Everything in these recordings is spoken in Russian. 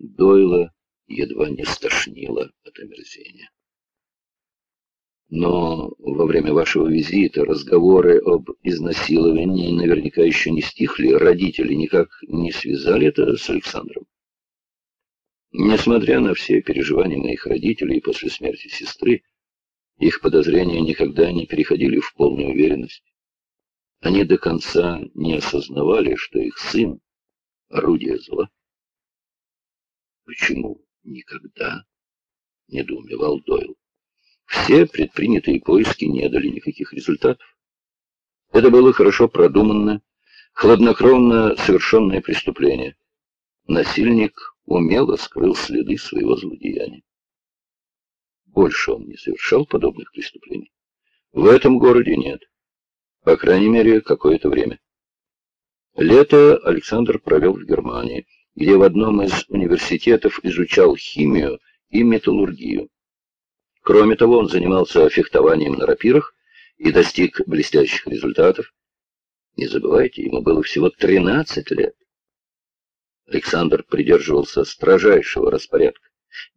Дойла едва не стошнило от омерзения. Но во время вашего визита разговоры об изнасиловании наверняка еще не стихли. Родители никак не связали это с Александром. Несмотря на все переживания моих родителей после смерти сестры, их подозрения никогда не переходили в полную уверенность. Они до конца не осознавали, что их сын — орудие зла. Почему никогда? — недоумевал Дойл. Все предпринятые поиски не дали никаких результатов. Это было хорошо продуманное, хладнокровно совершенное преступление. Насильник умело скрыл следы своего злодеяния. Больше он не совершал подобных преступлений. В этом городе нет. По крайней мере, какое-то время. Лето Александр провел в Германии, где в одном из университетов изучал химию и металлургию. Кроме того, он занимался фехтованием на рапирах и достиг блестящих результатов. Не забывайте, ему было всего 13 лет. Александр придерживался строжайшего распорядка.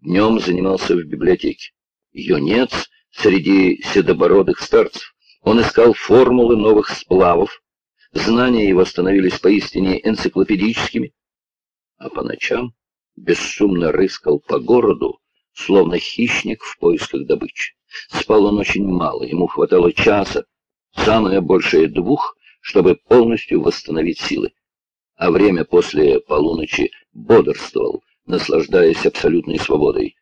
Днем занимался в библиотеке. Юнец среди седобородых старцев. Он искал формулы новых сплавов. Знания его становились поистине энциклопедическими. А по ночам бесшумно рыскал по городу, словно хищник в поисках добычи. Спал он очень мало, ему хватало часа, самое большее двух, чтобы полностью восстановить силы. А время после полуночи бодрствовал, наслаждаясь абсолютной свободой.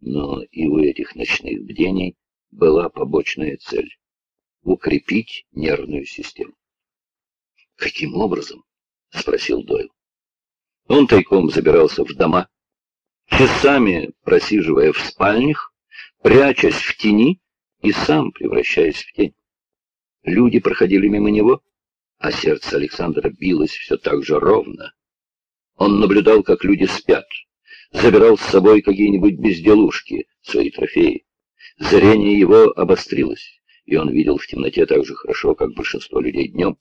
Но и у этих ночных бдений была побочная цель — укрепить нервную систему. «Каким образом?» — спросил Дойл. Он тайком забирался в дома, часами просиживая в спальнях, прячась в тени и сам превращаясь в тень. Люди проходили мимо него, а сердце Александра билось все так же ровно. Он наблюдал, как люди спят, забирал с собой какие-нибудь безделушки, свои трофеи. Зрение его обострилось, и он видел в темноте так же хорошо, как большинство людей днем.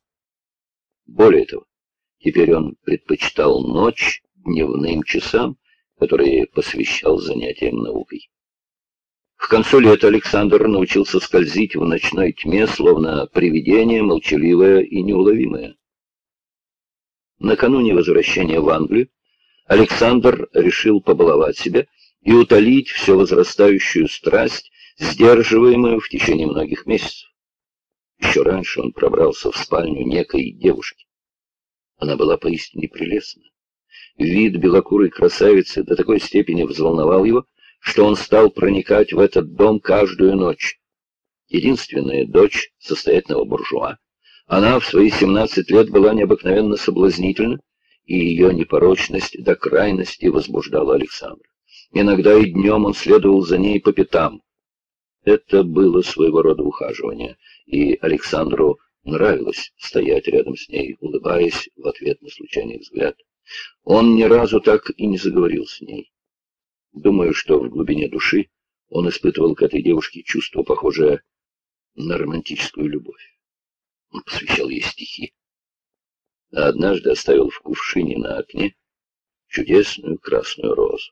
Более того, теперь он предпочитал ночь дневным часам, которые посвящал занятиям наукой. К концу лета Александр научился скользить в ночной тьме, словно привидение, молчаливое и неуловимое. Накануне возвращения в Англию Александр решил побаловать себя и утолить все возрастающую страсть, сдерживаемую в течение многих месяцев. Еще раньше он пробрался в спальню некой девушки. Она была поистине прелестна. Вид белокурой красавицы до такой степени взволновал его, что он стал проникать в этот дом каждую ночь. Единственная дочь состоятельного буржуа. Она в свои 17 лет была необыкновенно соблазнительна, и ее непорочность до крайности возбуждала Александра. Иногда и днем он следовал за ней по пятам. Это было своего рода ухаживание, и Александру нравилось стоять рядом с ней, улыбаясь в ответ на случайный взгляд. Он ни разу так и не заговорил с ней. Думаю, что в глубине души он испытывал к этой девушке чувство, похожее на романтическую любовь. Он посвящал ей стихи. А однажды оставил в кувшине на окне чудесную красную розу.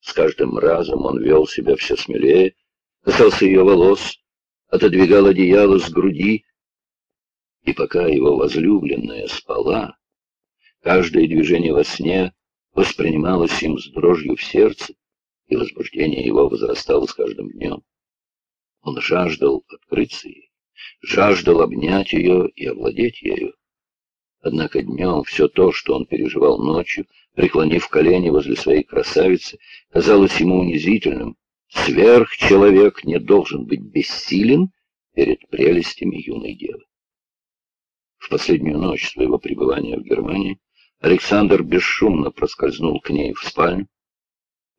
С каждым разом он вел себя все смелее, касался ее волос, отодвигал одеяло с груди, и пока его возлюбленная спала, Каждое движение во сне воспринималось им с дрожью в сердце, и возбуждение его возрастало с каждым днем. Он жаждал открыться ей, жаждал обнять ее и овладеть ею. Однако днем все то, что он переживал ночью, преклонив колени возле своей красавицы, казалось ему унизительным. Сверхчеловек не должен быть бессилен перед прелестями юной девы. В последнюю ночь своего пребывания в Германии Александр бесшумно проскользнул к ней в спальню.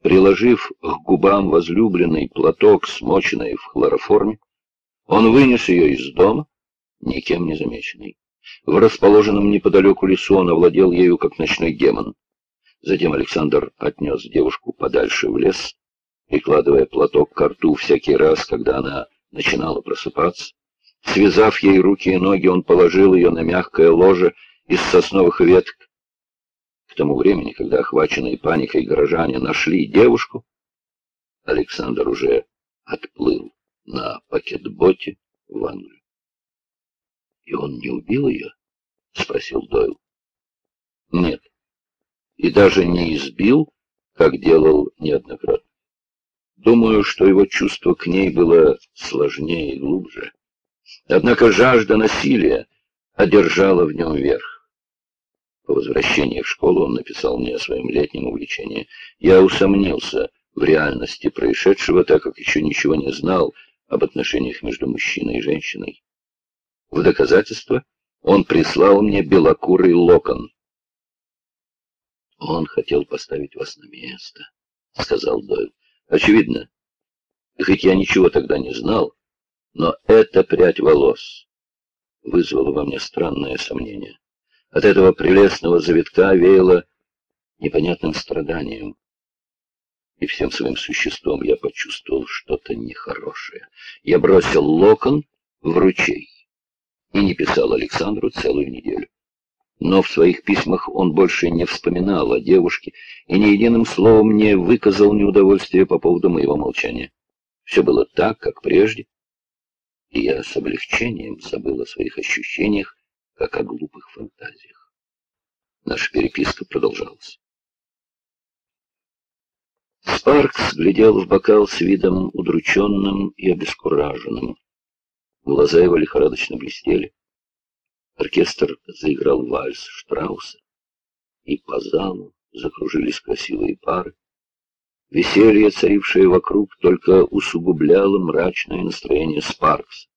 Приложив к губам возлюбленный платок, смоченный в хлороформе, он вынес ее из дома, никем не замеченный. В расположенном неподалеку лесу он овладел ею, как ночной демон. Затем Александр отнес девушку подальше в лес, прикладывая платок к рту всякий раз, когда она начинала просыпаться. Связав ей руки и ноги, он положил ее на мягкое ложе из сосновых веток, тому времени, когда охваченные паникой горожане нашли девушку, Александр уже отплыл на пакетботе в Англию. «И он не убил ее?» — спросил Дойл. «Нет. И даже не избил, как делал неоднократно. Думаю, что его чувство к ней было сложнее и глубже. Однако жажда насилия одержала в нем верх. По возвращении в школу он написал мне о своем летнем увлечении. Я усомнился в реальности происшедшего, так как еще ничего не знал об отношениях между мужчиной и женщиной. В доказательство он прислал мне белокурый локон. «Он хотел поставить вас на место», — сказал Дойл. «Очевидно, хоть я ничего тогда не знал, но эта прядь волос вызвала во мне странное сомнение. От этого прелестного завитка веяло непонятным страданием. И всем своим существом я почувствовал что-то нехорошее. Я бросил локон в ручей и не писал Александру целую неделю. Но в своих письмах он больше не вспоминал о девушке и ни единым словом не выказал неудовольствия по поводу моего молчания. Все было так, как прежде, и я с облегчением забыл о своих ощущениях, как о глупых фантазиях. Наша переписка продолжалась. Спаркс глядел в бокал с видом удрученным и обескураженным. Глаза его лихорадочно блестели. Оркестр заиграл вальс Штрауса, и по залу закружились красивые пары. Веселье, царившее вокруг, только усугубляло мрачное настроение Спаркса.